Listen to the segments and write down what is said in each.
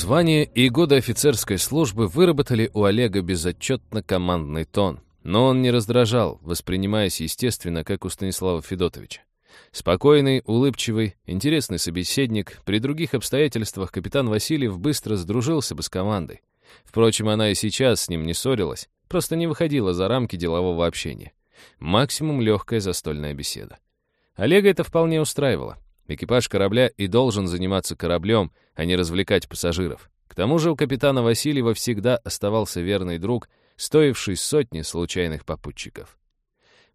Звание и годы офицерской службы выработали у Олега безотчетно командный тон, но он не раздражал, воспринимаясь естественно, как у Станислава Федотовича. Спокойный, улыбчивый, интересный собеседник, при других обстоятельствах капитан Васильев быстро сдружился бы с командой. Впрочем, она и сейчас с ним не ссорилась, просто не выходила за рамки делового общения. Максимум легкая застольная беседа. Олега это вполне устраивало. Экипаж корабля и должен заниматься кораблем, а не развлекать пассажиров. К тому же у капитана Васильева всегда оставался верный друг, стоивший сотни случайных попутчиков.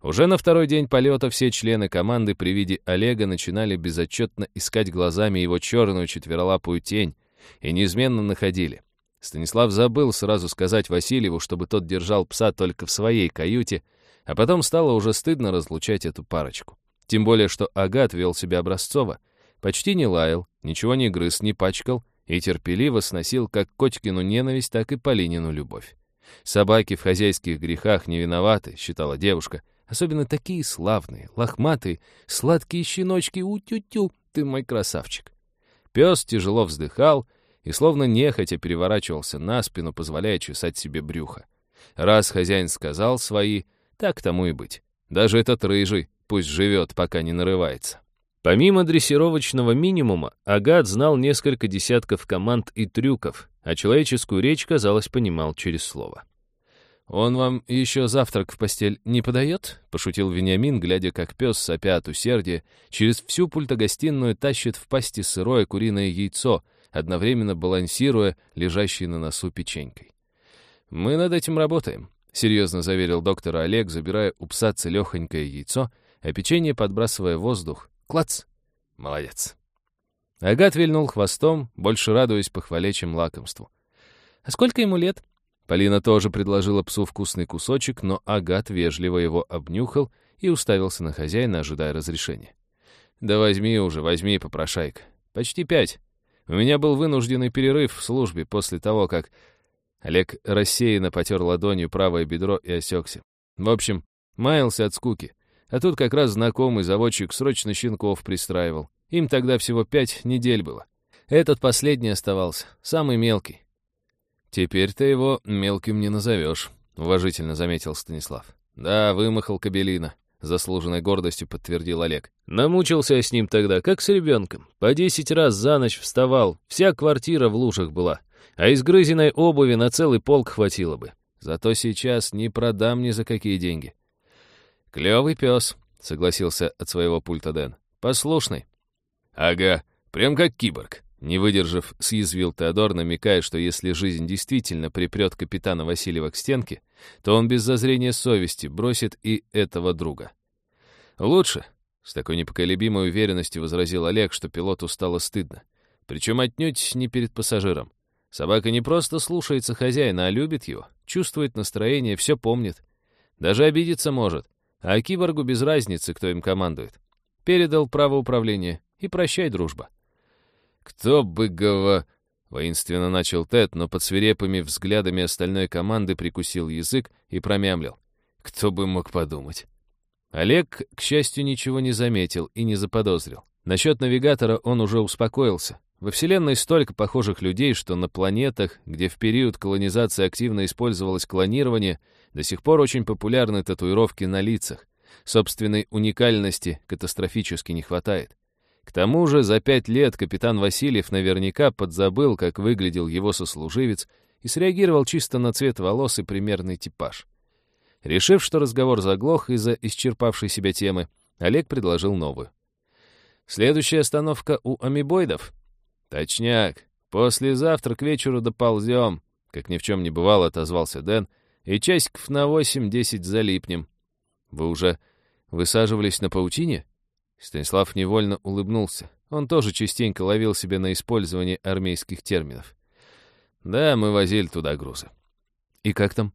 Уже на второй день полета все члены команды при виде Олега начинали безотчетно искать глазами его черную четверолапую тень и неизменно находили. Станислав забыл сразу сказать Васильеву, чтобы тот держал пса только в своей каюте, а потом стало уже стыдно разлучать эту парочку. Тем более, что Агат вел себя образцово, почти не лаял, ничего не грыз, не пачкал и терпеливо сносил как Котькину ненависть, так и Полинину любовь. Собаки в хозяйских грехах не виноваты, считала девушка, особенно такие славные, лохматые, сладкие щеночки, у-тю-тю, ты мой красавчик. Пес тяжело вздыхал и словно нехотя переворачивался на спину, позволяя чесать себе брюхо. Раз хозяин сказал свои, так тому и быть. Даже этот рыжий, Пусть живет, пока не нарывается. Помимо дрессировочного минимума, Агат знал несколько десятков команд и трюков, а человеческую речь, казалось, понимал через слово. «Он вам еще завтрак в постель не подает?» — пошутил Вениамин, глядя, как пес, сопя от усердия, через всю пультогостиную тащит в пасти сырое куриное яйцо, одновременно балансируя лежащей на носу печенькой. «Мы над этим работаем», — серьезно заверил доктор Олег, забирая у пса целехонькое яйцо — а печенье, подбрасывая воздух. Клац! Молодец. Агат вильнул хвостом, больше радуясь похвале, чем лакомству. «А сколько ему лет?» Полина тоже предложила псу вкусный кусочек, но Агат вежливо его обнюхал и уставился на хозяина, ожидая разрешения. «Да возьми уже, возьми, попрошайка. Почти пять. У меня был вынужденный перерыв в службе после того, как...» Олег рассеянно потер ладонью правое бедро и осекся. В общем, маялся от скуки. А тут как раз знакомый заводчик срочно щенков пристраивал. Им тогда всего пять недель было. Этот последний оставался, самый мелкий. «Теперь ты его мелким не назовешь», — уважительно заметил Станислав. «Да, вымахал кабелина», — заслуженной гордостью подтвердил Олег. «Намучился я с ним тогда, как с ребенком. По десять раз за ночь вставал, вся квартира в лужах была, а из грызиной обуви на целый полк хватило бы. Зато сейчас не продам ни за какие деньги. «Клевый пес», — согласился от своего пульта Дэн. «Послушный». «Ага, прям как киборг», — не выдержав, съязвил Теодор, намекая, что если жизнь действительно припрет капитана Васильева к стенке, то он без зазрения совести бросит и этого друга. «Лучше», — с такой непоколебимой уверенностью возразил Олег, что пилоту стало стыдно. Причем отнюдь не перед пассажиром. Собака не просто слушается хозяина, а любит его, чувствует настроение, все помнит. Даже обидеться может. А киборгу без разницы, кто им командует. Передал право управления. И прощай, дружба. «Кто бы гова...» — воинственно начал Тед, но под свирепыми взглядами остальной команды прикусил язык и промямлил. «Кто бы мог подумать?» Олег, к счастью, ничего не заметил и не заподозрил. Насчет навигатора он уже успокоился. Во Вселенной столько похожих людей, что на планетах, где в период колонизации активно использовалось клонирование, до сих пор очень популярны татуировки на лицах. Собственной уникальности катастрофически не хватает. К тому же за пять лет капитан Васильев наверняка подзабыл, как выглядел его сослуживец, и среагировал чисто на цвет волос и примерный типаж. Решив, что разговор заглох из-за исчерпавшей себя темы, Олег предложил новую. «Следующая остановка у амибоидов?» «Точняк. Послезавтра к вечеру доползем», — как ни в чем не бывало, отозвался Дэн, — и часиков на восемь-десять залипнем. Вы уже высаживались на паутине? Станислав невольно улыбнулся. Он тоже частенько ловил себя на использование армейских терминов. Да, мы возили туда грузы. И как там?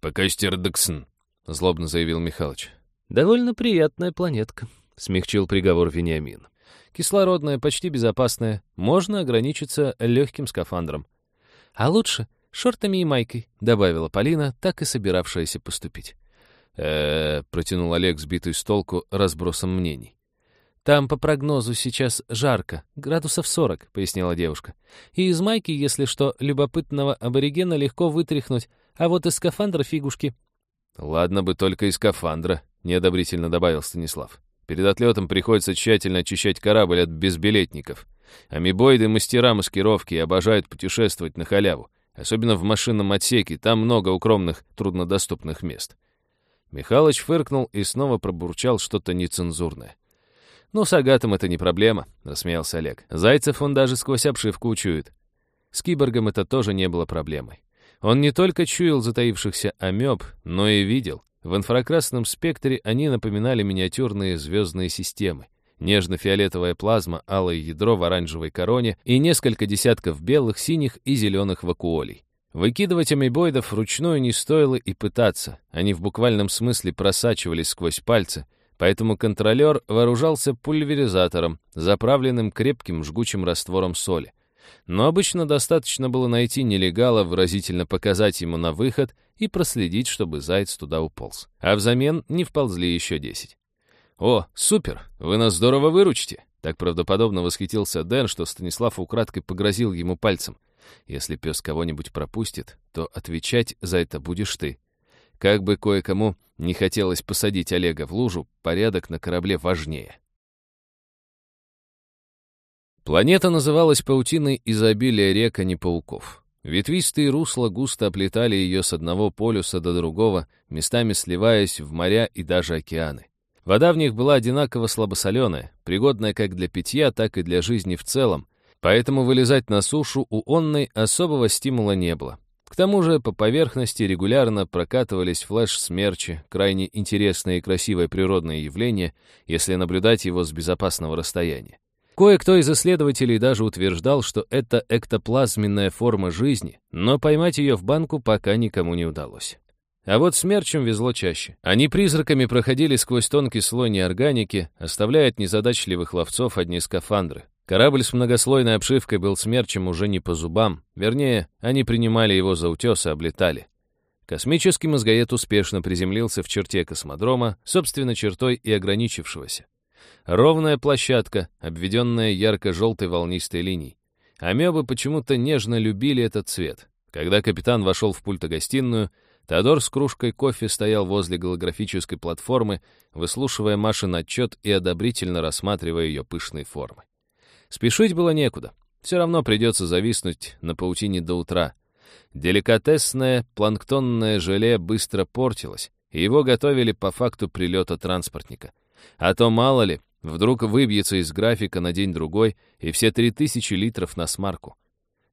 Пока стердоксн, злобно заявил Михалыч. Довольно приятная планетка, смягчил приговор Вениамин. Кислородная, почти безопасная, можно ограничиться легким скафандром. А лучше шортами и майкой», — добавила Полина, так и собиравшаяся поступить. э протянул Олег, сбитый с толку разбросом мнений. «Там по прогнозу сейчас жарко, градусов 40», — пояснила девушка. «И из майки, если что, любопытного аборигена легко вытряхнуть, а вот из скафандра фигушки». «Ладно бы только из скафандра», — неодобрительно добавил Станислав. «Перед отлетом приходится тщательно очищать корабль от безбилетников. Амибоиды — мастера маскировки и обожают путешествовать на халяву. Особенно в машинном отсеке, там много укромных, труднодоступных мест». Михалыч фыркнул и снова пробурчал что-то нецензурное. «Ну, с Агатом это не проблема», — рассмеялся Олег. «Зайцев он даже сквозь обшивку учует». С киборгом это тоже не было проблемой. Он не только чуял затаившихся амеб, но и видел. В инфракрасном спектре они напоминали миниатюрные звездные системы. Нежно-фиолетовая плазма, алое ядро в оранжевой короне и несколько десятков белых, синих и зеленых вакуолей. Выкидывать амебоидов вручную не стоило и пытаться. Они в буквальном смысле просачивались сквозь пальцы, поэтому контролер вооружался пульверизатором, заправленным крепким жгучим раствором соли. Но обычно достаточно было найти нелегала, выразительно показать ему на выход и проследить, чтобы заяц туда уполз. А взамен не вползли еще десять. «О, супер! Вы нас здорово выручите!» Так правдоподобно восхитился Дэн, что Станислав украдкой погрозил ему пальцем. «Если пес кого-нибудь пропустит, то отвечать за это будешь ты. Как бы кое-кому не хотелось посадить Олега в лужу, порядок на корабле важнее. Планета называлась паутиной изобилия рек, а не пауков. Ветвистые русла густо оплетали ее с одного полюса до другого, местами сливаясь в моря и даже океаны. Вода в них была одинаково слабосоленая, пригодная как для питья, так и для жизни в целом, поэтому вылезать на сушу у онной особого стимула не было. К тому же по поверхности регулярно прокатывались флеш-смерчи, крайне интересное и красивое природное явление, если наблюдать его с безопасного расстояния. Кое-кто из исследователей даже утверждал, что это эктоплазменная форма жизни, но поймать ее в банку пока никому не удалось. А вот смерчам везло чаще. Они призраками проходили сквозь тонкий слой неорганики, оставляя от незадачливых ловцов одни скафандры. Корабль с многослойной обшивкой был смерчем уже не по зубам. Вернее, они принимали его за утес и облетали. Космический мозгоед успешно приземлился в черте космодрома, собственно, чертой и ограничившегося. Ровная площадка, обведенная ярко-желтой волнистой линией. Амебы почему-то нежно любили этот цвет. Когда капитан вошел в пульто-гостиную, Теодор с кружкой кофе стоял возле голографической платформы, выслушивая Машин отчет и одобрительно рассматривая ее пышные формы. Спешить было некуда. Все равно придется зависнуть на паутине до утра. Деликатесное планктонное желе быстро портилось, и его готовили по факту прилета транспортника. А то, мало ли, вдруг выбьется из графика на день-другой, и все 3000 литров на смарку.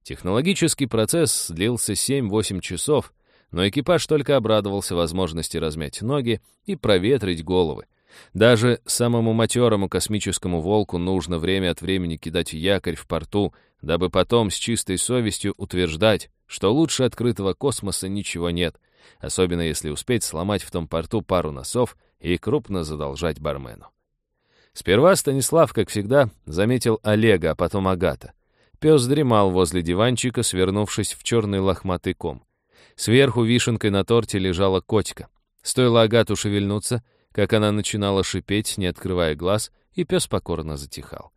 Технологический процесс длился 7-8 часов, но экипаж только обрадовался возможности размять ноги и проветрить головы. Даже самому матерому космическому волку нужно время от времени кидать якорь в порту, дабы потом с чистой совестью утверждать, что лучше открытого космоса ничего нет, особенно если успеть сломать в том порту пару носов и крупно задолжать бармену. Сперва Станислав, как всегда, заметил Олега, а потом Агата. Пес дремал возле диванчика, свернувшись в черный лохматый ком. Сверху вишенкой на торте лежала котика. Стоило Агату шевельнуться — как она начинала шипеть, не открывая глаз, и пес покорно затихал.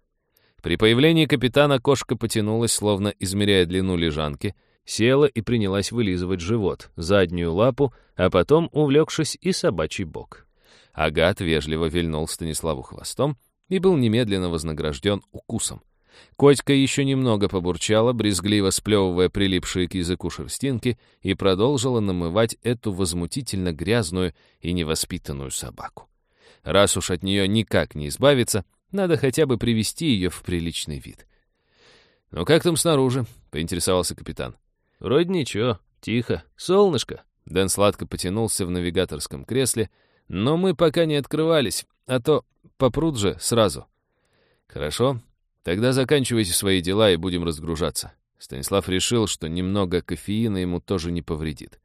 При появлении капитана кошка потянулась, словно измеряя длину лежанки, села и принялась вылизывать живот, заднюю лапу, а потом, увлекшись, и собачий бок. Агат вежливо вильнул Станиславу хвостом и был немедленно вознагражден укусом. Котька еще немного побурчала, брезгливо сплевывая прилипшие к языку шерстинки, и продолжила намывать эту возмутительно грязную и невоспитанную собаку. Раз уж от нее никак не избавиться, надо хотя бы привести ее в приличный вид. «Ну как там снаружи?» — поинтересовался капитан. «Вроде ничего, тихо, солнышко». Дэн сладко потянулся в навигаторском кресле, но мы пока не открывались, а то попрут же сразу. «Хорошо, Тогда заканчивайте свои дела и будем разгружаться. Станислав решил, что немного кофеина ему тоже не повредит.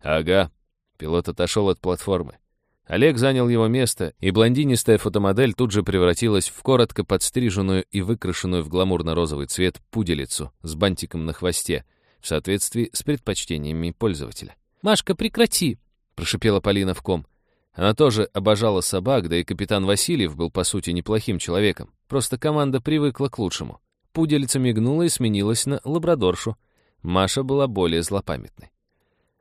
Ага. Пилот отошел от платформы. Олег занял его место, и блондинистая фотомодель тут же превратилась в коротко подстриженную и выкрашенную в гламурно-розовый цвет пуделицу с бантиком на хвосте, в соответствии с предпочтениями пользователя. «Машка, прекрати!» — прошипела Полина в ком. Она тоже обожала собак, да и капитан Васильев был, по сути, неплохим человеком. Просто команда привыкла к лучшему. Пуделица мигнула и сменилась на лабрадоршу. Маша была более злопамятной.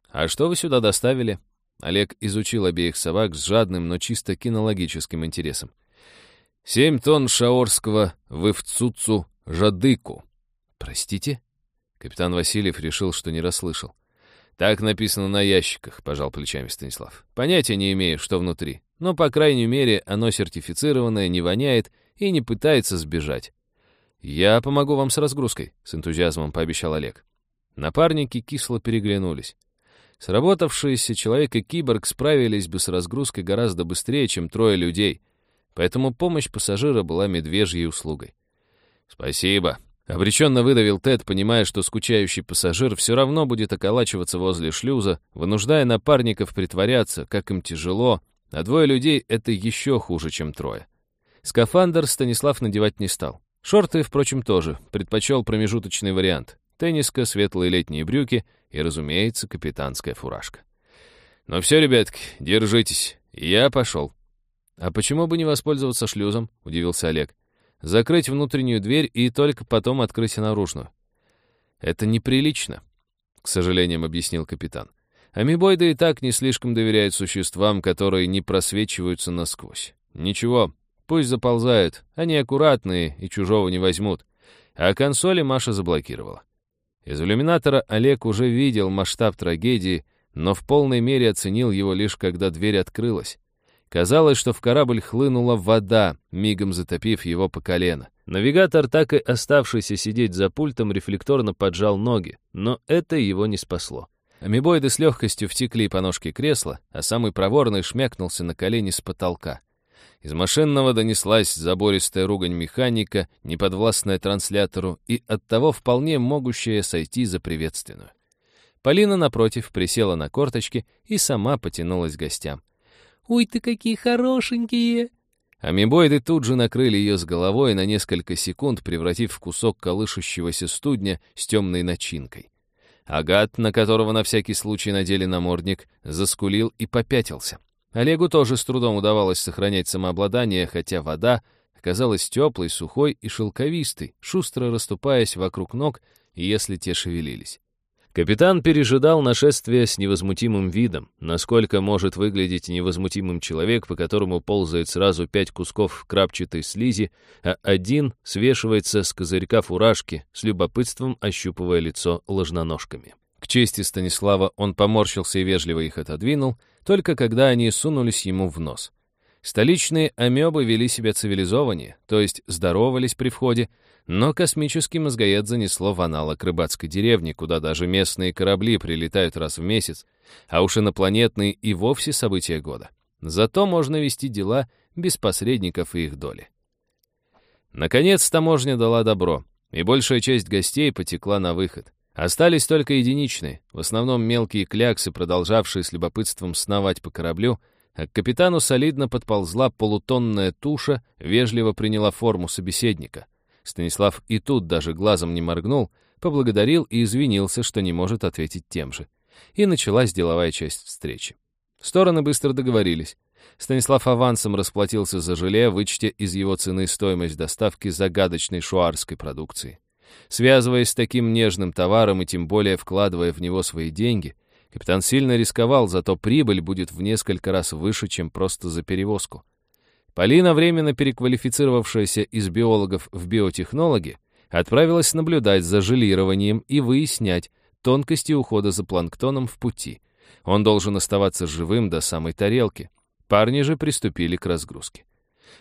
«А что вы сюда доставили?» Олег изучил обеих собак с жадным, но чисто кинологическим интересом. «Семь тонн шаорского вывцуцу жадыку». «Простите?» Капитан Васильев решил, что не расслышал. «Так написано на ящиках», — пожал плечами Станислав. «Понятия не имею, что внутри. Но, по крайней мере, оно сертифицированное, не воняет и не пытается сбежать. «Я помогу вам с разгрузкой», — с энтузиазмом пообещал Олег. Напарники кисло переглянулись. Сработавшиеся человек и киборг справились бы с разгрузкой гораздо быстрее, чем трое людей, поэтому помощь пассажира была медвежьей услугой. «Спасибо», — обреченно выдавил Тед, понимая, что скучающий пассажир все равно будет околачиваться возле шлюза, вынуждая напарников притворяться, как им тяжело, а двое людей — это еще хуже, чем трое. Скафандр Станислав надевать не стал. Шорты, впрочем, тоже. Предпочел промежуточный вариант. Тенниска, светлые летние брюки и, разумеется, капитанская фуражка. «Ну все, ребятки, держитесь. Я пошел». «А почему бы не воспользоваться шлюзом?» — удивился Олег. «Закрыть внутреннюю дверь и только потом открыть наружную». «Это неприлично», — к сожалению, объяснил капитан. «Амибоиды и так не слишком доверяют существам, которые не просвечиваются насквозь. Ничего, Пусть заползают, они аккуратные и чужого не возьмут. А консоли Маша заблокировала. Из иллюминатора Олег уже видел масштаб трагедии, но в полной мере оценил его лишь когда дверь открылась. Казалось, что в корабль хлынула вода, мигом затопив его по колено. Навигатор, так и оставшийся сидеть за пультом, рефлекторно поджал ноги, но это его не спасло. Амибоиды с легкостью втекли по ножке кресла, а самый проворный шмякнулся на колени с потолка. Из машинного донеслась забористая ругань механика, неподвластная транслятору и оттого вполне могущая сойти за приветственную. Полина, напротив, присела на корточки и сама потянулась к гостям. «Ой, ты какие хорошенькие!» Амибоиды тут же накрыли ее с головой на несколько секунд, превратив в кусок колышущегося студня с темной начинкой. Агат, на которого на всякий случай надели намордник, заскулил и попятился. Олегу тоже с трудом удавалось сохранять самообладание, хотя вода оказалась теплой, сухой и шелковистой, шустро расступаясь вокруг ног, если те шевелились. Капитан пережидал нашествие с невозмутимым видом, насколько может выглядеть невозмутимым человек, по которому ползает сразу пять кусков крапчатой слизи, а один свешивается с козырька фуражки, с любопытством ощупывая лицо ложноножками. К чести Станислава он поморщился и вежливо их отодвинул, только когда они сунулись ему в нос. Столичные амебы вели себя цивилизованнее, то есть здоровались при входе, но космический мозгоед занесло в аналог рыбацкой деревни, куда даже местные корабли прилетают раз в месяц, а уж инопланетные и вовсе события года. Зато можно вести дела без посредников и их доли. Наконец таможня дала добро, и большая часть гостей потекла на выход. Остались только единичные, в основном мелкие кляксы, продолжавшие с любопытством сновать по кораблю, а к капитану солидно подползла полутонная туша, вежливо приняла форму собеседника. Станислав и тут даже глазом не моргнул, поблагодарил и извинился, что не может ответить тем же. И началась деловая часть встречи. Стороны быстро договорились. Станислав авансом расплатился за желе, вычтя из его цены стоимость доставки загадочной шуарской продукции. Связываясь с таким нежным товаром и тем более вкладывая в него свои деньги, капитан сильно рисковал, зато прибыль будет в несколько раз выше, чем просто за перевозку. Полина, временно переквалифицировавшаяся из биологов в биотехнологи, отправилась наблюдать за желированием и выяснять тонкости ухода за планктоном в пути. Он должен оставаться живым до самой тарелки. Парни же приступили к разгрузке.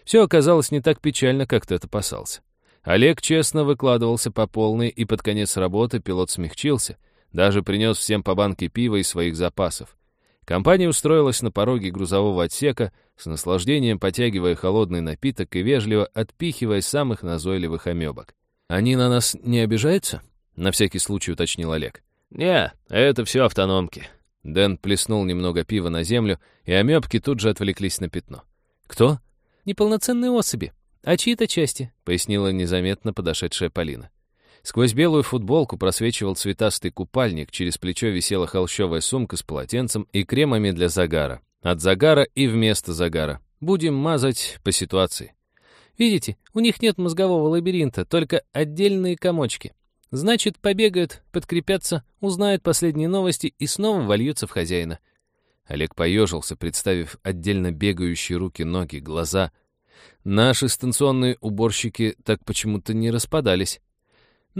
Все оказалось не так печально, как Тед опасался. Олег честно выкладывался по полной, и под конец работы пилот смягчился, даже принес всем по банке пива из своих запасов. Компания устроилась на пороге грузового отсека, с наслаждением потягивая холодный напиток и вежливо отпихивая самых назойливых амебок. «Они на нас не обижаются?» — на всякий случай уточнил Олег. «Не, это все автономки». Дэн плеснул немного пива на землю, и амебки тут же отвлеклись на пятно. «Кто?» «Неполноценные особи», «А чьи-то части», — пояснила незаметно подошедшая Полина. Сквозь белую футболку просвечивал цветастый купальник, через плечо висела холщовая сумка с полотенцем и кремами для загара. От загара и вместо загара. Будем мазать по ситуации. Видите, у них нет мозгового лабиринта, только отдельные комочки. Значит, побегают, подкрепятся, узнают последние новости и снова вольются в хозяина. Олег поежился, представив отдельно бегающие руки, ноги, глаза. Наши станционные уборщики так почему-то не распадались.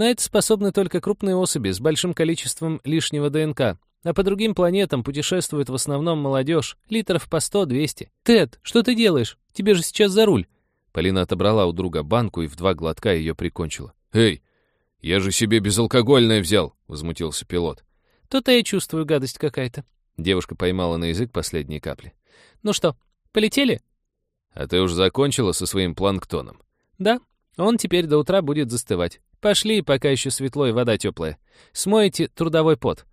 На это способны только крупные особи с большим количеством лишнего ДНК, а по другим планетам путешествует в основном молодежь, литров по 100-200. «Тед, что ты делаешь? Тебе же сейчас за руль!» Полина отобрала у друга банку и в два глотка ее прикончила. «Эй, я же себе безалкогольное взял!» — возмутился пилот. «То-то я чувствую гадость какая-то». Девушка поймала на язык последние капли. «Ну что, полетели?» «А ты уже закончила со своим планктоном?» «Да, он теперь до утра будет застывать. Пошли, пока еще светло и вода теплая. Смоете трудовой пот».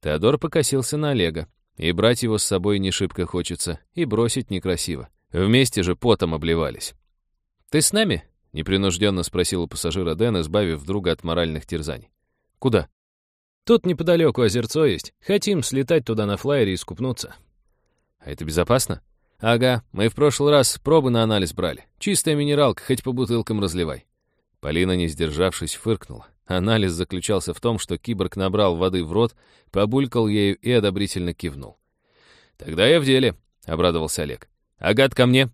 Теодор покосился на Олега. И брать его с собой не шибко хочется, и бросить некрасиво. Вместе же потом обливались. «Ты с нами?» — непринужденно спросил у пассажира Дэн, избавив друга от моральных терзаний. «Куда?» «Тут неподалеку озерцо есть. Хотим слетать туда на флайере и скупнуться». «А это безопасно?» «Ага, мы в прошлый раз пробы на анализ брали. Чистая минералка, хоть по бутылкам разливай». Полина, не сдержавшись, фыркнула. Анализ заключался в том, что киборг набрал воды в рот, побулькал ею и одобрительно кивнул. «Тогда я в деле», — обрадовался Олег. «Агат, ко мне!»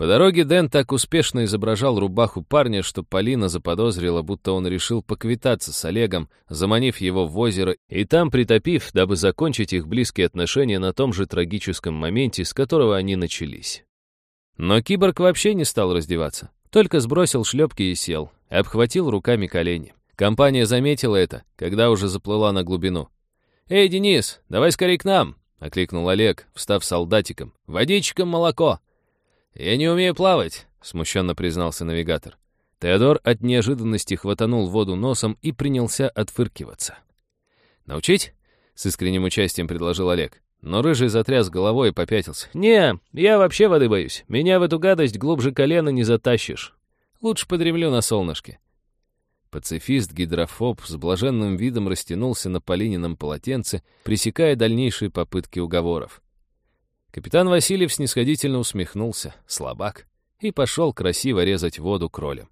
По дороге Дэн так успешно изображал рубаху парня, что Полина заподозрила, будто он решил поквитаться с Олегом, заманив его в озеро и там притопив, дабы закончить их близкие отношения на том же трагическом моменте, с которого они начались. Но киборг вообще не стал раздеваться, только сбросил шлепки и сел, обхватил руками колени. Компания заметила это, когда уже заплыла на глубину. «Эй, Денис, давай скорей к нам!» — окликнул Олег, встав солдатиком. «Водичком молоко!» «Я не умею плавать», — смущенно признался навигатор. Теодор от неожиданности хватанул воду носом и принялся отфыркиваться. «Научить?» — с искренним участием предложил Олег. Но Рыжий затряс головой и попятился. «Не, я вообще воды боюсь. Меня в эту гадость глубже колена не затащишь. Лучше подремлю на солнышке». Пацифист-гидрофоб с блаженным видом растянулся на Полинином полотенце, пресекая дальнейшие попытки уговоров. Капитан Васильев снисходительно усмехнулся, слабак, и пошел красиво резать воду кролем.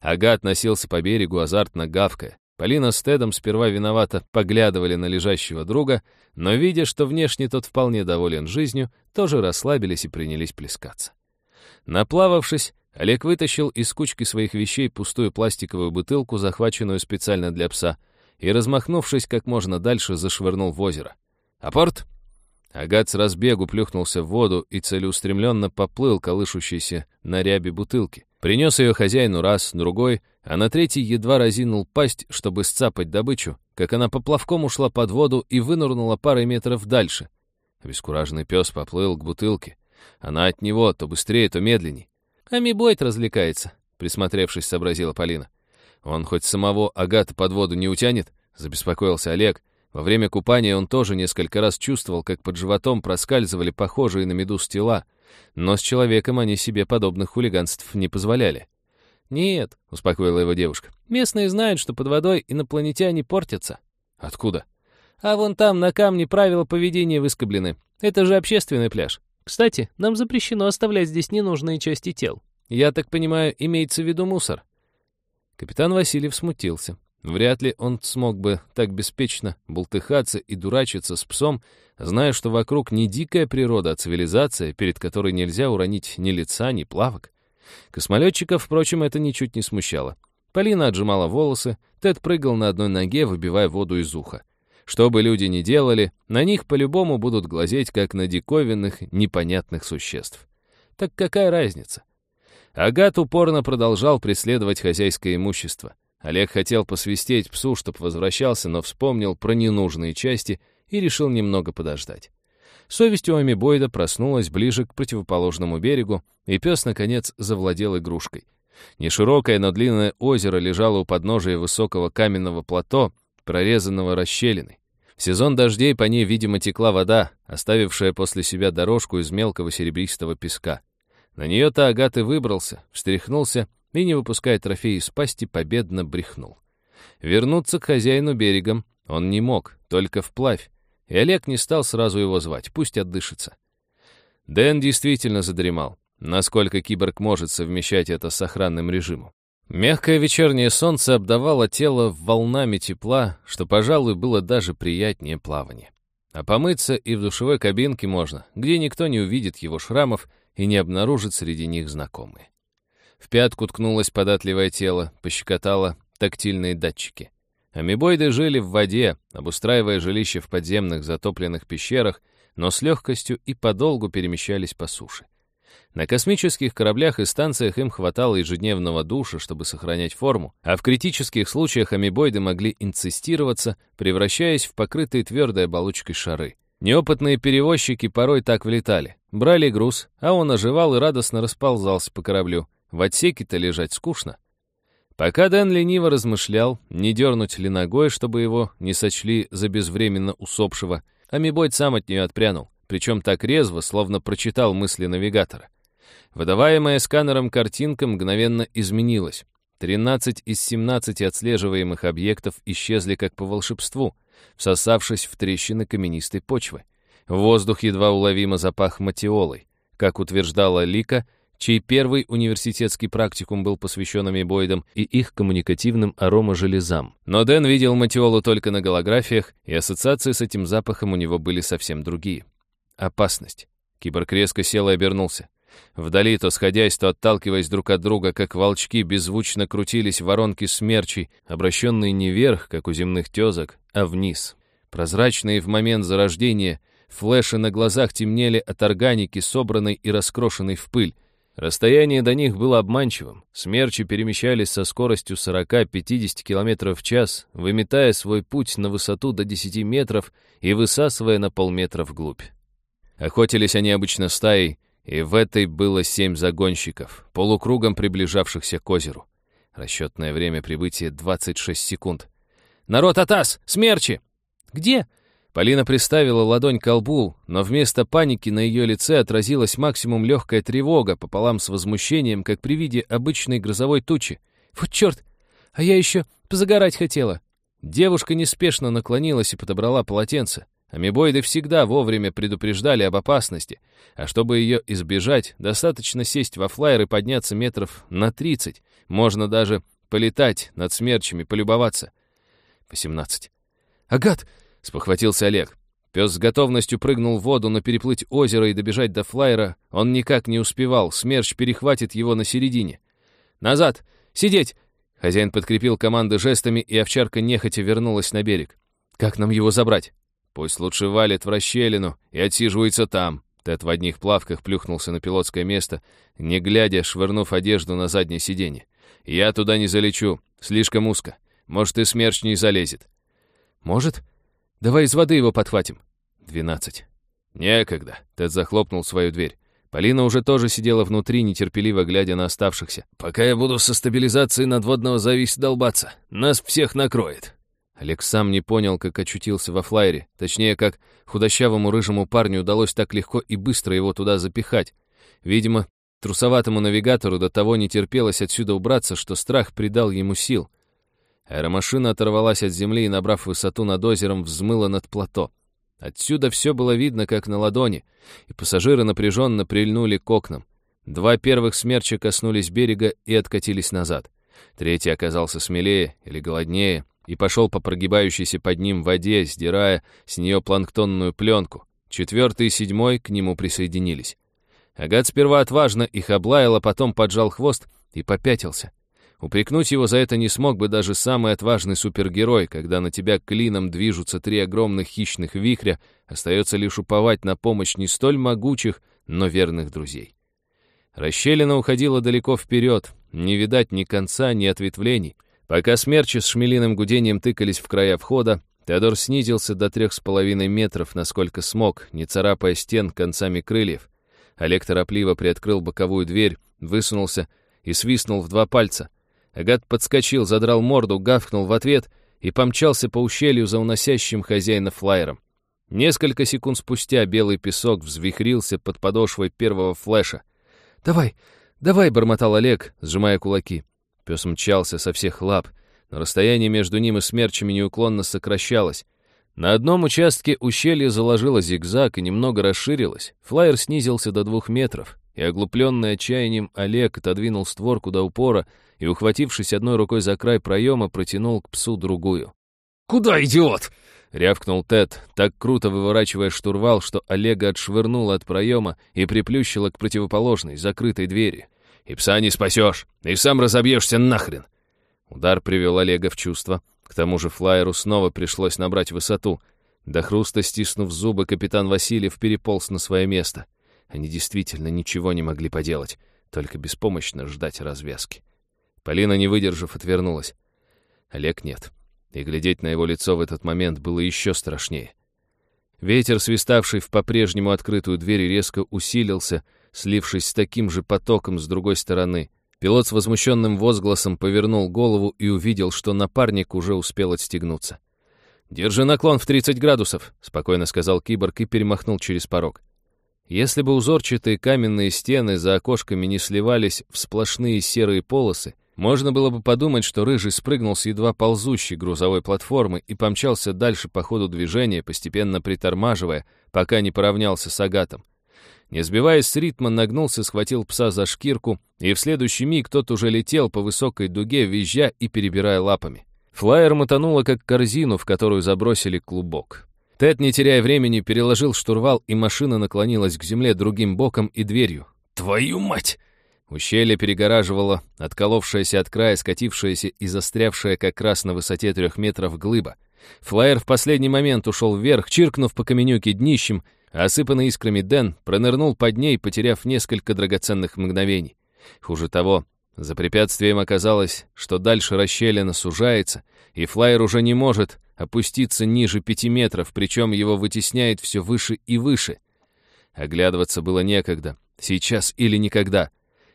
Агат носился по берегу, азартно гавкая. Полина с Тедом сперва виновато поглядывали на лежащего друга, но, видя, что внешне тот вполне доволен жизнью, тоже расслабились и принялись плескаться. Наплававшись, Олег вытащил из кучки своих вещей пустую пластиковую бутылку, захваченную специально для пса, и, размахнувшись как можно дальше, зашвырнул в озеро. «Апорт!» Агат с разбегу плюхнулся в воду и целеустремленно поплыл колышущейся на рябе бутылки. Принес ее хозяину раз, другой, а на третий едва разинул пасть, чтобы сцапать добычу, как она поплавком ушла под воду и вынырнула парой метров дальше. Обескураженный пес поплыл к бутылке. Она от него то быстрее, то медленней. «Амибойт развлекается», — присмотревшись, сообразила Полина. «Он хоть самого Агата под воду не утянет?» — забеспокоился Олег, во время купания он тоже несколько раз чувствовал, как под животом проскальзывали похожие на медуз тела, но с человеком они себе подобных хулиганств не позволяли. «Нет», — успокоила его девушка, — «местные знают, что под водой инопланетяне портятся». «Откуда?» «А вон там на камне правила поведения выскоблены. Это же общественный пляж. Кстати, нам запрещено оставлять здесь ненужные части тел. Я так понимаю, имеется в виду мусор». Капитан Васильев смутился. Вряд ли он смог бы так беспечно бултыхаться и дурачиться с псом, зная, что вокруг не дикая природа, а цивилизация, перед которой нельзя уронить ни лица, ни плавок. Космолетчиков, впрочем, это ничуть не смущало. Полина отжимала волосы, Тед прыгал на одной ноге, выбивая воду из уха. Что бы люди ни делали, на них по-любому будут глазеть, как на диковинных, непонятных существ. Так какая разница? Агат упорно продолжал преследовать хозяйское имущество — Олег хотел посвистеть псу, чтоб возвращался, но вспомнил про ненужные части и решил немного подождать. Совесть у амибоида проснулась ближе к противоположному берегу, и пес, наконец, завладел игрушкой. Неширокое, но длинное озеро лежало у подножия высокого каменного плато, прорезанного расщелиной. В сезон дождей по ней, видимо, текла вода, оставившая после себя дорожку из мелкого серебристого песка. На нее-то Агат и выбрался, встряхнулся и, не выпуская трофей из пасти, победно брехнул. Вернуться к хозяину берегом он не мог, только вплавь. и Олег не стал сразу его звать, пусть отдышится. Дэн действительно задремал, насколько киборг может совмещать это с охранным режимом. Мягкое вечернее солнце обдавало тело волнами тепла, что, пожалуй, было даже приятнее плавания. А помыться и в душевой кабинке можно, где никто не увидит его шрамов и не обнаружит среди них знакомые. В пятку ткнулось податливое тело, пощекотало тактильные датчики. Амебоиды жили в воде, обустраивая жилище в подземных затопленных пещерах, но с легкостью и подолгу перемещались по суше. На космических кораблях и станциях им хватало ежедневного душа, чтобы сохранять форму, а в критических случаях амебоиды могли инцистироваться, превращаясь в покрытые твердой оболочкой шары. Неопытные перевозчики порой так влетали. Брали груз, а он оживал и радостно расползался по кораблю. В отсеке-то лежать скучно. Пока Дэн лениво размышлял, не дернуть ли ногой, чтобы его не сочли за безвременно усопшего, амебоид сам от нее отпрянул, причем так резво, словно прочитал мысли навигатора. Выдаваемая сканером картинка мгновенно изменилась. 13 из 17 отслеживаемых объектов исчезли как по волшебству, всосавшись в трещины каменистой почвы. Воздух едва уловимо запах матиолой. Как утверждала Лика, чей первый университетский практикум был посвящен амебоидам и их коммуникативным аромажелезам. Но Дэн видел матиолу только на голографиях, и ассоциации с этим запахом у него были совсем другие. Опасность. Киборг резко сел и обернулся. Вдали, то сходясь, то отталкиваясь друг от друга, как волчки, беззвучно крутились воронки смерчей, обращенные не вверх, как у земных тезок, а вниз. Прозрачные в момент зарождения, флеши на глазах темнели от органики, собранной и раскрошенной в пыль. Расстояние до них было обманчивым. Смерчи перемещались со скоростью 40-50 км в час, выметая свой путь на высоту до 10 метров и высасывая на полметра вглубь. Охотились они обычно стаей, и в этой было семь загонщиков, полукругом приближавшихся к озеру. Расчетное время прибытия — 26 секунд. «Народ, Атас! Смерчи!» «Где?» Полина приставила ладонь к лбу, но вместо паники на ее лице отразилась максимум легкая тревога пополам с возмущением, как при виде обычной грозовой тучи. «Вот черт! А я еще позагорать хотела!» Девушка неспешно наклонилась и подобрала полотенце. Амебоиды всегда вовремя предупреждали об опасности, а чтобы ее избежать, достаточно сесть во флайер и подняться метров на 30. Можно даже полетать над смерчами, полюбоваться. 18. «Агат!» — спохватился Олег. Пес с готовностью прыгнул в воду, но переплыть озеро и добежать до флайера он никак не успевал. Смерч перехватит его на середине. «Назад! Сидеть!» Хозяин подкрепил команды жестами, и овчарка нехотя вернулась на берег. «Как нам его забрать?» Пусть лучше валит в расщелину и отсиживается там. Тед в одних плавках плюхнулся на пилотское место, не глядя, швырнув одежду на заднее сиденье. Я туда не залечу, слишком узко. Может, и смерч не залезет. Может? Давай из воды его подхватим. Двенадцать. Некогда. Тед захлопнул свою дверь. Полина уже тоже сидела внутри, нетерпеливо глядя на оставшихся. «Пока я буду со стабилизацией надводного зависа долбаться, нас всех накроет. Олег сам не понял, как очутился во флайере. Точнее, как худощавому рыжему парню удалось так легко и быстро его туда запихать. Видимо, трусоватому навигатору до того не терпелось отсюда убраться, что страх придал ему сил. Аэромашина оторвалась от земли и, набрав высоту над озером, взмыла над плато. Отсюда все было видно, как на ладони, и пассажиры напряженно прильнули к окнам. Два первых смерча коснулись берега и откатились назад. Третий оказался смелее или голоднее — и пошел по прогибающейся под ним воде, сдирая с нее планктонную пленку. Четвертый и седьмой к нему присоединились. Агат сперва отважно их облаял, а потом поджал хвост и попятился. Упрекнуть его за это не смог бы даже самый отважный супергерой, когда на тебя клином движутся три огромных хищных вихря, остается лишь уповать на помощь не столь могучих, но верных друзей. Расщелина уходила далеко вперед, не видать ни конца, ни ответвлений. Пока смерчи с шмелиным гудением тыкались в края входа, Теодор снизился до трех с половиной метров, насколько смог, не царапая стен концами крыльев. Олег торопливо приоткрыл боковую дверь, высунулся и свистнул в два пальца. Агат подскочил, задрал морду, гавкнул в ответ и помчался по ущелью за уносящим хозяина флайером. Несколько секунд спустя белый песок взвихрился под подошвой первого флеша. «Давай, давай!» — бормотал Олег, сжимая кулаки. Пес мчался со всех лап, но расстояние между ним и смерчами неуклонно сокращалось. На одном участке ущелье заложило зигзаг и немного расширилось. Флайер снизился до двух метров, и оглупленный отчаянием Олег отодвинул створку до упора и, ухватившись одной рукой за край проема, протянул к псу другую. «Куда, идиот?» — рявкнул Тед, так круто выворачивая штурвал, что Олега отшвырнуло от проема и приплющило к противоположной, закрытой двери. «И пса не спасешь, и сам разобьешься нахрен!» Удар привел Олега в чувство. К тому же флайеру снова пришлось набрать высоту. До хруста стиснув зубы, капитан Васильев переполз на свое место. Они действительно ничего не могли поделать, только беспомощно ждать развязки. Полина, не выдержав, отвернулась. Олег нет. И глядеть на его лицо в этот момент было еще страшнее. Ветер, свиставший в по-прежнему открытую дверь, резко усилился, слившись с таким же потоком с другой стороны. Пилот с возмущенным возгласом повернул голову и увидел, что напарник уже успел отстегнуться. «Держи наклон в 30 градусов», — спокойно сказал киборг и перемахнул через порог. Если бы узорчатые каменные стены за окошками не сливались в сплошные серые полосы, можно было бы подумать, что Рыжий спрыгнул с едва ползущей грузовой платформы и помчался дальше по ходу движения, постепенно притормаживая, пока не поравнялся с Агатом. Не сбиваясь с ритма, нагнулся, схватил пса за шкирку, и в следующий миг тот уже летел по высокой дуге, визжа и перебирая лапами. Флайер мотануло, как корзину, в которую забросили клубок. Тед, не теряя времени, переложил штурвал, и машина наклонилась к земле другим боком и дверью. «Твою мать!» Ущелье перегораживало, отколовшаяся от края, скатившаяся и застрявшая как раз на высоте трех метров глыба. Флайер в последний момент ушел вверх, чиркнув по каменюке днищем, а осыпанный искрами Дэн пронырнул под ней, потеряв несколько драгоценных мгновений. Хуже того, за препятствием оказалось, что дальше расщелина сужается, и флайер уже не может опуститься ниже пяти метров, причем его вытесняет все выше и выше. Оглядываться было некогда, сейчас или никогда.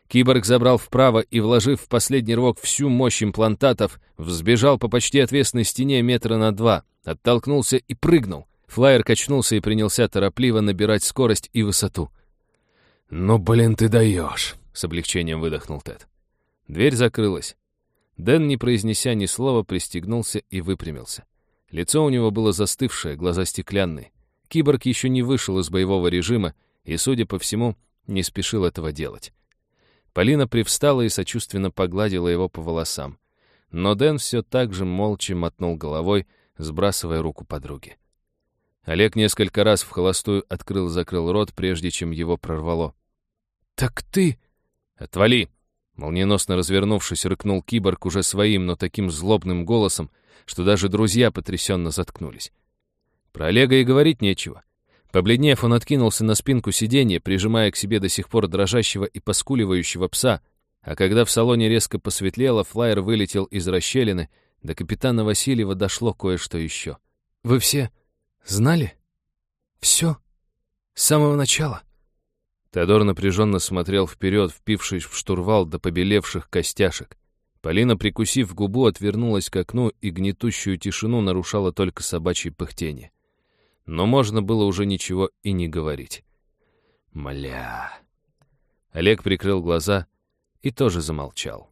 Киборг забрал вправо и, вложив в последний рывок всю мощь имплантатов, взбежал по почти отвесной стене метра на два, оттолкнулся и прыгнул. Флайер качнулся и принялся торопливо набирать скорость и высоту. «Ну, блин, ты даешь!» — с облегчением выдохнул Тед. Дверь закрылась. Дэн, не произнеся ни слова, пристегнулся и выпрямился. Лицо у него было застывшее, глаза стеклянные. Киборг еще не вышел из боевого режима и, судя по всему, не спешил этого делать. Полина привстала и сочувственно погладила его по волосам. Но Дэн все так же молча мотнул головой, сбрасывая руку подруги. Олег несколько раз в холостую открыл-закрыл рот, прежде чем его прорвало. «Так ты...» «Отвали!» Молниеносно развернувшись, рыкнул киборг уже своим, но таким злобным голосом, что даже друзья потрясенно заткнулись. Про Олега и говорить нечего. Побледнев, он откинулся на спинку сиденья, прижимая к себе до сих пор дрожащего и поскуливающего пса, а когда в салоне резко посветлело, флайер вылетел из расщелины, до капитана Васильева дошло кое-что еще. «Вы все знали? Все? С самого начала?» Теодор напряженно смотрел вперед, впившись в штурвал до побелевших костяшек. Полина, прикусив губу, отвернулась к окну, и гнетущую тишину нарушало только собачье пыхтение. Но можно было уже ничего и не говорить. «Мля...» Олег прикрыл глаза и тоже замолчал.